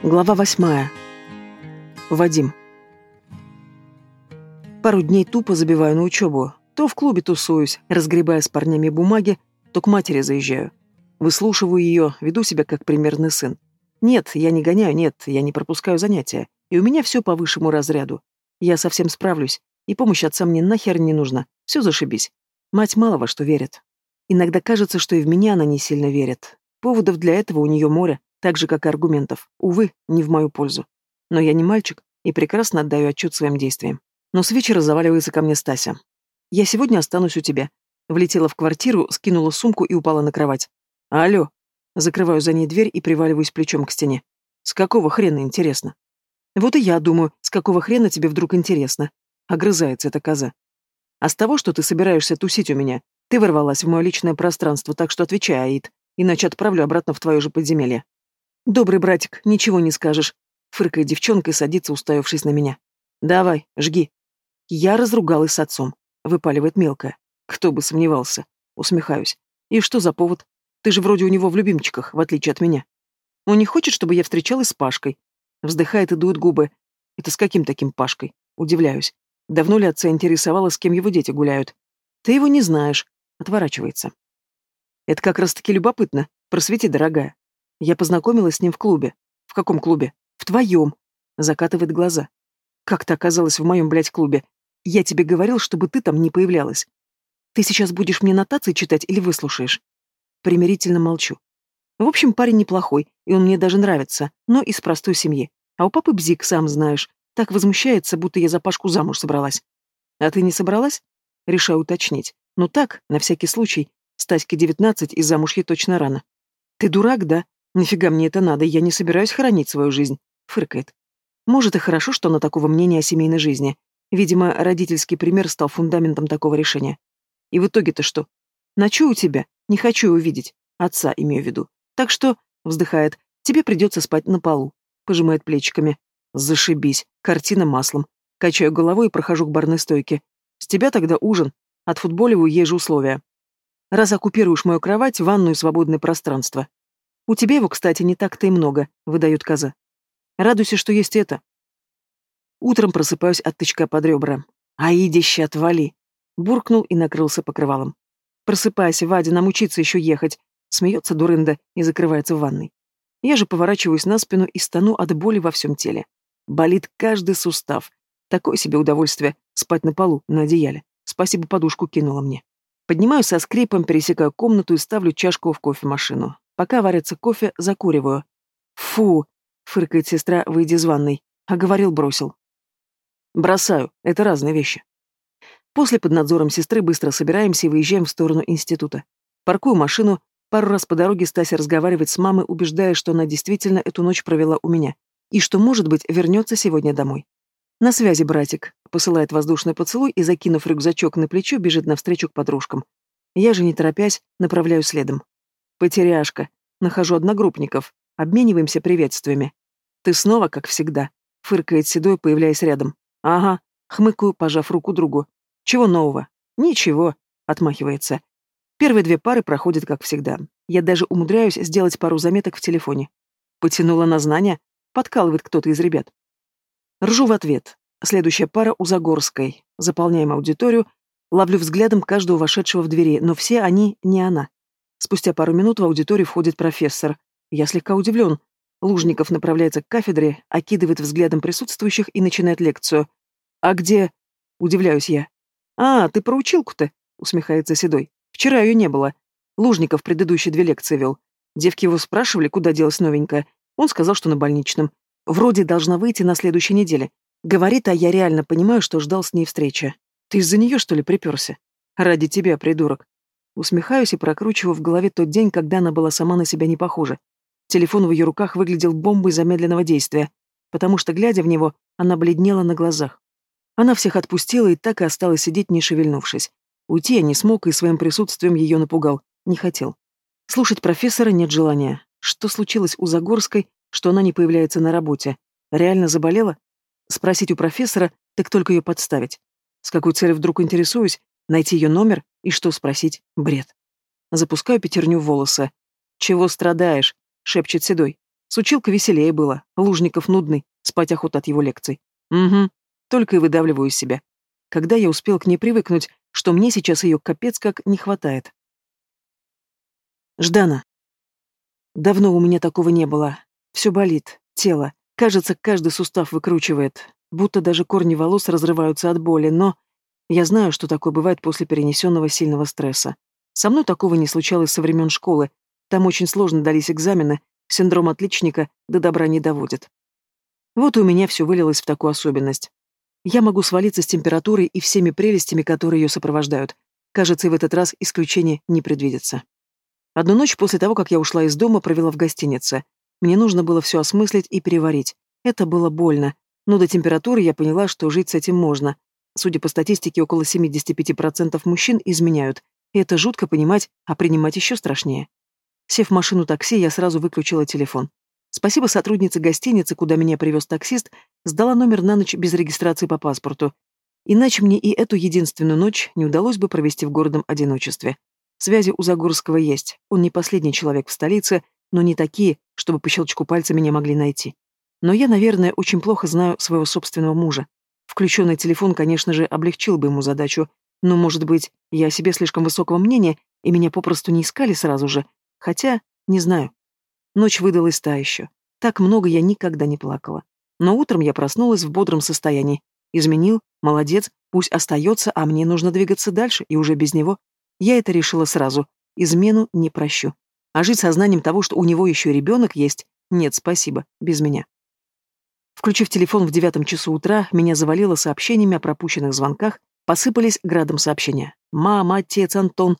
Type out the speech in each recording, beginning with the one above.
Глава восьмая. Вадим. Пару дней тупо забиваю на учебу. То в клубе тусуюсь, разгребая с парнями бумаги, то к матери заезжаю. Выслушиваю ее, веду себя как примерный сын. Нет, я не гоняю, нет, я не пропускаю занятия. И у меня все по высшему разряду. Я совсем справлюсь, и помощь отца мне нахер не нужна. Все зашибись. Мать мало во что верит. Иногда кажется, что и в меня она не сильно верит. Поводов для этого у нее море, так же, как и аргументов. Увы, не в мою пользу. Но я не мальчик и прекрасно отдаю отчет своим действиям. Но с вечера заваливается ко мне Стася. «Я сегодня останусь у тебя». Влетела в квартиру, скинула сумку и упала на кровать. «Алло». Закрываю за ней дверь и приваливаюсь плечом к стене. «С какого хрена, интересно?» «Вот и я думаю, с какого хрена тебе вдруг интересно?» Огрызается эта коза. «А с того, что ты собираешься тусить у меня, ты ворвалась в мое личное пространство, так что отвечай, Аид, иначе отправлю обратно в твое же подземелье». «Добрый братик, ничего не скажешь», — фыркает девчонка и садится, уставившись на меня. «Давай, жги». Я разругалась с отцом. Выпаливает мелкая. Кто бы сомневался. Усмехаюсь. И что за повод? Ты же вроде у него в любимчиках, в отличие от меня. Он не хочет, чтобы я встречалась с Пашкой. Вздыхает и дует губы. Это с каким таким Пашкой? Удивляюсь. Давно ли отца интересовало, с кем его дети гуляют? Ты его не знаешь. Отворачивается. Это как раз-таки любопытно. Просвети, дорогая. Я познакомилась с ним в клубе. В каком клубе? В твоем. Закатывает глаза. Как ты оказалась в моем, блядь, клубе? Я тебе говорил, чтобы ты там не появлялась. Ты сейчас будешь мне нотации читать или выслушаешь? Примирительно молчу. В общем, парень неплохой, и он мне даже нравится, но из простой семьи. А у папы бзик, сам знаешь. Так возмущается, будто я за Пашку замуж собралась. А ты не собралась? Решаю уточнить. Ну так, на всякий случай. Стаське девятнадцать, и замуж ей точно рано. Ты дурак, да? «Нафига мне это надо? Я не собираюсь хранить свою жизнь», — фыркает. Может, и хорошо, что она такого мнения о семейной жизни. Видимо, родительский пример стал фундаментом такого решения. И в итоге-то что? Ночую у тебя, не хочу увидеть. Отца имею в виду. Так что, вздыхает, тебе придется спать на полу. Пожимает плечиками. Зашибись. Картина маслом. Качаю головой и прохожу к барной стойке. С тебя тогда ужин. Отфутболиваю ей же условия. Раз оккупируешь мою кровать, ванную и свободное пространство. У тебя его, кстати, не так-то и много, выдает коза. Радуйся, что есть это. Утром просыпаюсь от тычка под ребра. Аидище, отвали. Буркнул и накрылся покрывалом. Просыпайся, Вадя, нам учиться еще ехать. Смеется дурында и закрывается в ванной. Я же поворачиваюсь на спину и стану от боли во всем теле. Болит каждый сустав. Такое себе удовольствие спать на полу, на одеяле. Спасибо, подушку кинула мне. Поднимаюсь со скрипом, пересекаю комнату и ставлю чашку в кофемашину. Пока варится кофе, закуриваю. «Фу!» — фыркает сестра, выйдя из ванной. А говорил, бросил. «Бросаю. Это разные вещи». После под надзором сестры быстро собираемся и выезжаем в сторону института. Паркую машину, пару раз по дороге Стася разговаривает с мамой, убеждая, что она действительно эту ночь провела у меня. И что, может быть, вернется сегодня домой. «На связи, братик», — посылает воздушный поцелуй и, закинув рюкзачок на плечо, бежит навстречу к подружкам. Я же, не торопясь, направляюсь следом. Потеряшка. Нахожу одногруппников. Обмениваемся приветствиями. Ты снова, как всегда. Фыркает Седой, появляясь рядом. Ага. Хмыкаю, пожав руку другу. Чего нового? Ничего. Отмахивается. Первые две пары проходят, как всегда. Я даже умудряюсь сделать пару заметок в телефоне. Потянула на знания. Подкалывает кто-то из ребят. Ржу в ответ. Следующая пара у Загорской. Заполняем аудиторию. Ловлю взглядом каждого вошедшего в двери, но все они не она. Спустя пару минут в аудиторию входит профессор. Я слегка удивлен. Лужников направляется к кафедре, окидывает взглядом присутствующих и начинает лекцию. «А где...» — удивляюсь я. «А, ты про училку-то?» — усмехается Седой. «Вчера ее не было. Лужников предыдущие две лекции вел. Девки его спрашивали, куда делась новенькая. Он сказал, что на больничном. Вроде должна выйти на следующей неделе. Говорит, а я реально понимаю, что ждал с ней встречи. Ты из-за нее, что ли, приперся? Ради тебя, придурок. Усмехаюсь и прокручиваю в голове тот день, когда она была сама на себя не похожа. Телефон в ее руках выглядел бомбой замедленного действия, потому что, глядя в него, она бледнела на глазах. Она всех отпустила и так и осталась сидеть, не шевельнувшись. Уйти я не смог и своим присутствием ее напугал. Не хотел. Слушать профессора нет желания. Что случилось у Загорской, что она не появляется на работе? Реально заболела? Спросить у профессора, так только ее подставить. С какой целью вдруг интересуюсь, Найти ее номер и что спросить? Бред. Запускаю пятерню в волосы. «Чего страдаешь?» — шепчет Седой. С училкой веселее было. Лужников нудный, спать охота от его лекций. Угу. Только и выдавливаю из себя. Когда я успел к ней привыкнуть, что мне сейчас ее капец как не хватает. Ждана. Давно у меня такого не было. Все болит, тело. Кажется, каждый сустав выкручивает. Будто даже корни волос разрываются от боли, но... Я знаю, что такое бывает после перенесенного сильного стресса. Со мной такого не случалось со времен школы. Там очень сложно дались экзамены, синдром отличника до добра не доводит. Вот и у меня все вылилось в такую особенность. Я могу свалиться с температурой и всеми прелестями, которые ее сопровождают. Кажется, и в этот раз исключение не предвидится. Одну ночь после того, как я ушла из дома, провела в гостинице. Мне нужно было все осмыслить и переварить. Это было больно. Но до температуры я поняла, что жить с этим можно. Судя по статистике, около 75% мужчин изменяют. И это жутко понимать, а принимать еще страшнее. Сев в машину такси, я сразу выключила телефон. Спасибо сотруднице гостиницы, куда меня привез таксист, сдала номер на ночь без регистрации по паспорту. Иначе мне и эту единственную ночь не удалось бы провести в городом одиночестве. Связи у Загорского есть, он не последний человек в столице, но не такие, чтобы по щелчку пальца меня могли найти. Но я, наверное, очень плохо знаю своего собственного мужа. Включенный телефон, конечно же, облегчил бы ему задачу, но, может быть, я о себе слишком высокого мнения, и меня попросту не искали сразу же, хотя, не знаю. Ночь выдалась та еще. Так много я никогда не плакала. Но утром я проснулась в бодром состоянии. Изменил, молодец, пусть остается, а мне нужно двигаться дальше, и уже без него. Я это решила сразу. Измену не прощу. А жить сознанием того, что у него еще ребенок есть, нет, спасибо, без меня. Включив телефон в девятом часу утра, меня завалило сообщениями о пропущенных звонках, посыпались градом сообщения. «Мама, отец, Антон».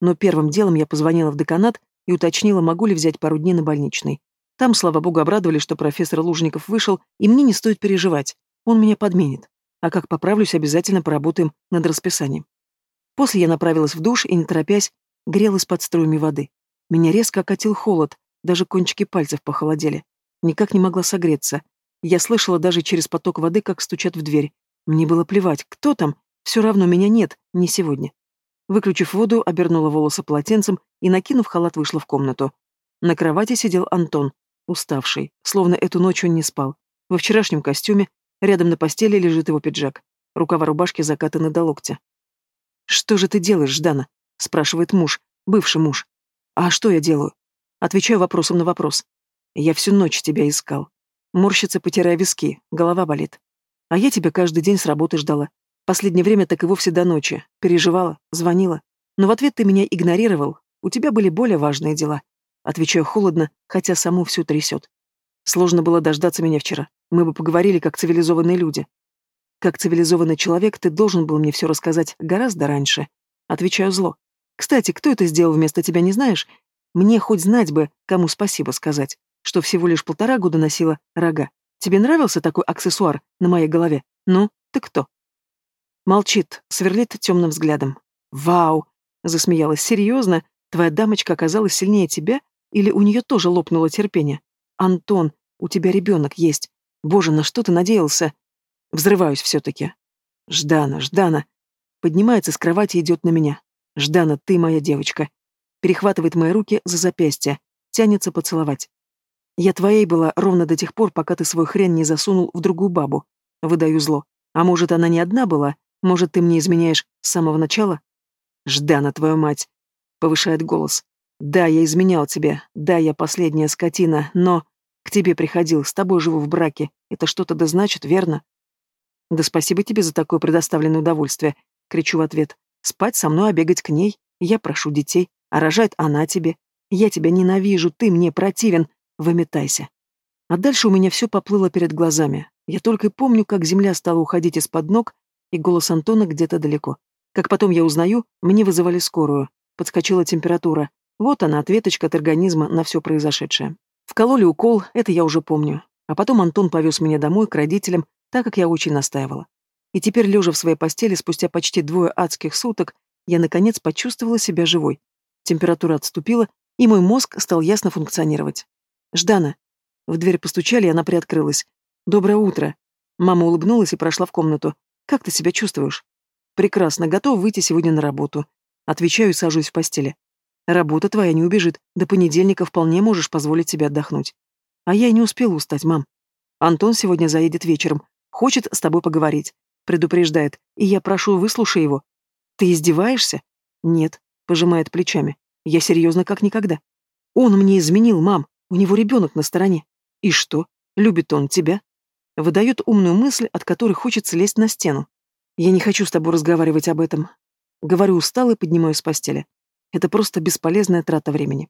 Но первым делом я позвонила в деканат и уточнила, могу ли взять пару дней на больничный. Там, слава богу, обрадовали, что профессор Лужников вышел, и мне не стоит переживать. Он меня подменит. А как поправлюсь, обязательно поработаем над расписанием. После я направилась в душ и, не торопясь, грелась под струями воды. Меня резко окатил холод, даже кончики пальцев похолодели. Никак не могла согреться. Я слышала даже через поток воды, как стучат в дверь. Мне было плевать, кто там, все равно меня нет, не сегодня. Выключив воду, обернула волосы полотенцем и, накинув халат, вышла в комнату. На кровати сидел Антон, уставший, словно эту ночь он не спал. Во вчерашнем костюме, рядом на постели лежит его пиджак. Рукава рубашки закатаны до локтя. «Что же ты делаешь, Ждана?» — спрашивает муж, бывший муж. «А что я делаю?» Отвечаю вопросом на вопрос. «Я всю ночь тебя искал». Морщится, потирая виски, голова болит. «А я тебя каждый день с работы ждала. Последнее время так и вовсе до ночи. Переживала, звонила. Но в ответ ты меня игнорировал. У тебя были более важные дела. Отвечаю холодно, хотя саму всю трясет. Сложно было дождаться меня вчера. Мы бы поговорили как цивилизованные люди. Как цивилизованный человек, ты должен был мне все рассказать гораздо раньше. Отвечаю зло. Кстати, кто это сделал вместо тебя, не знаешь? Мне хоть знать бы, кому спасибо сказать, что всего лишь полтора года носила рога. Тебе нравился такой аксессуар на моей голове? Ну, ты кто? Молчит, сверлит темным взглядом. «Вау!» — засмеялась. «Серьезно? Твоя дамочка оказалась сильнее тебя? Или у нее тоже лопнуло терпение? Антон, у тебя ребенок есть. Боже, на что ты надеялся?» Взрываюсь все-таки. «Ждана, Ждана!» Поднимается с кровати и идет на меня. «Ждана, ты моя девочка!» Перехватывает мои руки за запястье, тянется поцеловать. «Я твоей была ровно до тех пор, пока ты свой хрен не засунул в другую бабу». Выдаю зло. А может, она не одна была, может, ты мне изменяешь с самого начала? Ждана, твою мать!» Повышает голос. «Да, я изменял тебе. Да, я последняя скотина, но... К тебе приходил, с тобой живу в браке. Это что-то да значит, верно?» «Да спасибо тебе за такое предоставленное удовольствие», — кричу в ответ. «Спать со мной, а бегать к ней. Я прошу детей, а рожает она тебе. Я тебя ненавижу, ты мне противен. Выметайся». А дальше у меня все поплыло перед глазами. Я только и помню, как земля стала уходить из-под ног, и голос Антона где-то далеко. Как потом я узнаю, мне вызывали скорую. Подскочила температура. Вот она, ответочка от организма на все произошедшее. Вкололи укол, это я уже помню. А потом Антон повез меня домой к родителям, так как я очень настаивала. И теперь, лежа в своей постели, спустя почти двое адских суток, я, наконец, почувствовала себя живой. Температура отступила, и мой мозг стал ясно функционировать. «Ждана». В дверь постучали, и она приоткрылась. «Доброе утро». Мама улыбнулась и прошла в комнату. Как ты себя чувствуешь? Прекрасно, готов выйти сегодня на работу. Отвечаю и сажусь в постели. Работа твоя не убежит. До понедельника вполне можешь позволить себе отдохнуть. А я и не успела устать, мам. Антон сегодня заедет вечером. Хочет с тобой поговорить. Предупреждает. И я прошу, выслушай его. Ты издеваешься? Нет. Пожимает плечами. Я серьезно как никогда. Он мне изменил, мам. У него ребенок на стороне. И что? Любит он тебя? Выдает умную мысль, от которой хочется лезть на стену. Я не хочу с тобой разговаривать об этом. Говорю устало и поднимаюсь с постели. Это просто бесполезная трата времени.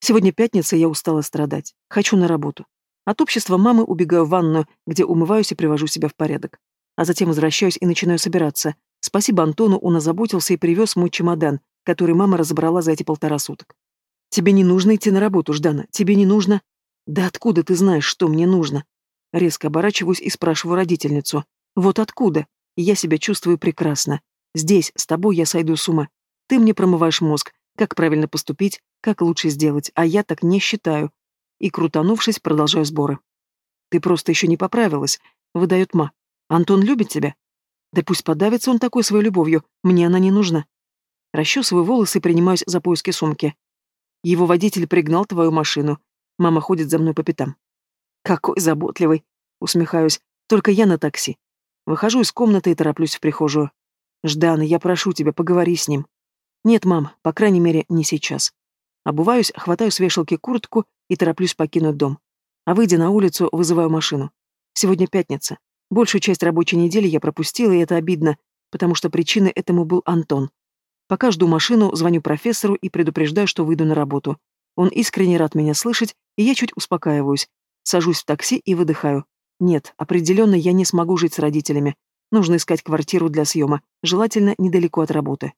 Сегодня пятница, я устала страдать. Хочу на работу. От общества мамы убегаю в ванную, где умываюсь и привожу себя в порядок. А затем возвращаюсь и начинаю собираться. Спасибо Антону, он озаботился и привез мой чемодан, который мама разобрала за эти полтора суток. Тебе не нужно идти на работу, Ждана. Тебе не нужно... Да откуда ты знаешь, что мне нужно? Резко оборачиваюсь и спрашиваю родительницу. Вот откуда? Я себя чувствую прекрасно. Здесь, с тобой, я сойду с ума. Ты мне промываешь мозг, как правильно поступить, как лучше сделать, а я так не считаю. И, крутанувшись, продолжаю сборы. Ты просто еще не поправилась, выдает ма. Антон любит тебя? Да пусть подавится он такой своей любовью, мне она не нужна. Расчесываю волосы и принимаюсь за поиски сумки. Его водитель пригнал твою машину. Мама ходит за мной по пятам. Какой заботливый. Усмехаюсь. Только я на такси. Выхожу из комнаты и тороплюсь в прихожую. Ждан, я прошу тебя, поговори с ним. Нет, мам, по крайней мере, не сейчас. Обуваюсь, хватаю с вешалки куртку и тороплюсь покинуть дом. А выйдя на улицу, вызываю машину. Сегодня пятница. Большую часть рабочей недели я пропустила, и это обидно, потому что причиной этому был Антон. Пока жду машину, звоню профессору и предупреждаю, что выйду на работу. Он искренне рад меня слышать, и я чуть успокаиваюсь. Сажусь в такси и выдыхаю. Нет, определенно я не смогу жить с родителями. Нужно искать квартиру для съема, желательно недалеко от работы.